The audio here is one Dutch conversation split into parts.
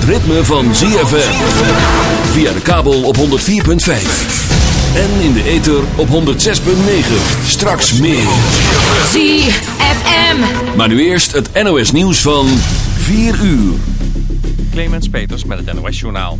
het ritme van ZFM. Via de kabel op 104.5. En in de ether op 106.9. Straks meer. ZFM. Maar nu eerst het NOS nieuws van 4 uur. Clemens Peters met het NOS Journaal.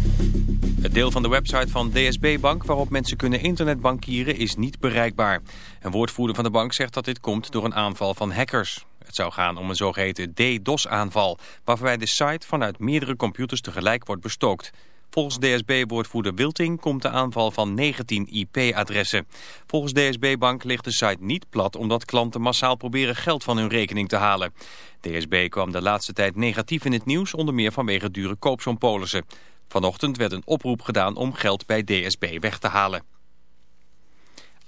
Het deel van de website van DSB Bank waarop mensen kunnen internetbankieren is niet bereikbaar. Een woordvoerder van de bank zegt dat dit komt door een aanval van hackers. Het zou gaan om een zogeheten DDoS-aanval, waarbij de site vanuit meerdere computers tegelijk wordt bestookt. Volgens DSB-woordvoerder Wilting komt de aanval van 19 IP-adressen. Volgens DSB Bank ligt de site niet plat omdat klanten massaal proberen geld van hun rekening te halen. DSB kwam de laatste tijd negatief in het nieuws, onder meer vanwege dure koopsompolissen. Vanochtend werd een oproep gedaan om geld bij DSB weg te halen.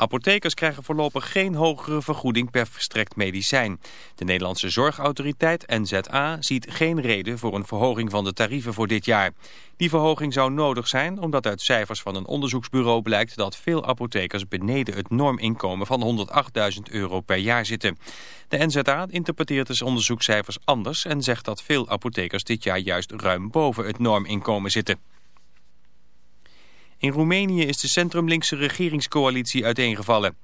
Apothekers krijgen voorlopig geen hogere vergoeding per verstrekt medicijn. De Nederlandse Zorgautoriteit NZA ziet geen reden voor een verhoging van de tarieven voor dit jaar. Die verhoging zou nodig zijn omdat uit cijfers van een onderzoeksbureau blijkt dat veel apothekers beneden het norminkomen van 108.000 euro per jaar zitten. De NZA interpreteert de onderzoekscijfers anders en zegt dat veel apothekers dit jaar juist ruim boven het norminkomen zitten. In Roemenië is de centrumlinkse regeringscoalitie uiteengevallen.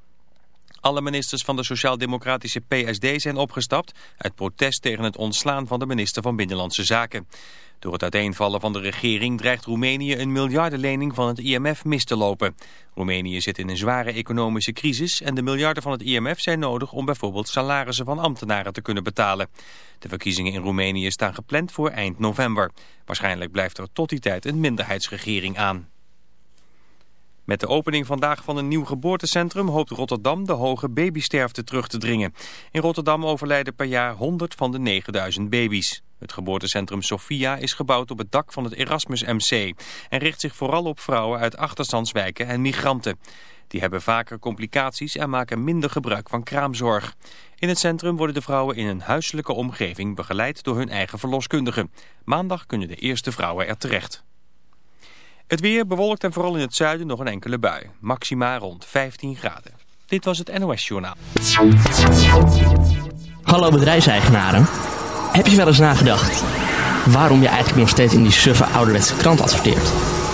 Alle ministers van de sociaal-democratische PSD zijn opgestapt... uit protest tegen het ontslaan van de minister van Binnenlandse Zaken. Door het uiteenvallen van de regering dreigt Roemenië een miljardenlening van het IMF mis te lopen. Roemenië zit in een zware economische crisis en de miljarden van het IMF zijn nodig om bijvoorbeeld salarissen van ambtenaren te kunnen betalen. De verkiezingen in Roemenië staan gepland voor eind november. Waarschijnlijk blijft er tot die tijd een minderheidsregering aan. Met de opening vandaag van een nieuw geboortecentrum hoopt Rotterdam de hoge babysterfte terug te dringen. In Rotterdam overlijden per jaar 100 van de 9000 baby's. Het geboortecentrum Sophia is gebouwd op het dak van het Erasmus MC en richt zich vooral op vrouwen uit achterstandswijken en migranten. Die hebben vaker complicaties en maken minder gebruik van kraamzorg. In het centrum worden de vrouwen in een huiselijke omgeving begeleid door hun eigen verloskundige. Maandag kunnen de eerste vrouwen er terecht. Het weer bewolkt en vooral in het zuiden nog een enkele bui. Maxima rond 15 graden. Dit was het NOS Journaal. Hallo bedrijfseigenaren. Heb je wel eens nagedacht waarom je eigenlijk nog steeds in die suffe ouderwetse krant adverteert?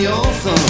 your thumb.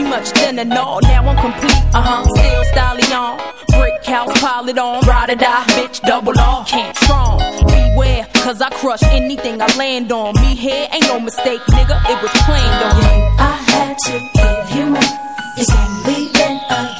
She much thinner, no, now I'm complete. Uh huh, still styling on. Brick house, pile it on. Ride or die, bitch, double R. Can't strong. Beware, cause I crush anything I land on. Me here ain't no mistake, nigga, it was planned on. I had to give you more. It's only been a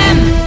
ZFM.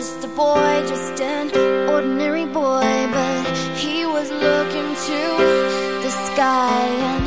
just a boy, just an ordinary boy, but he was looking to the sky.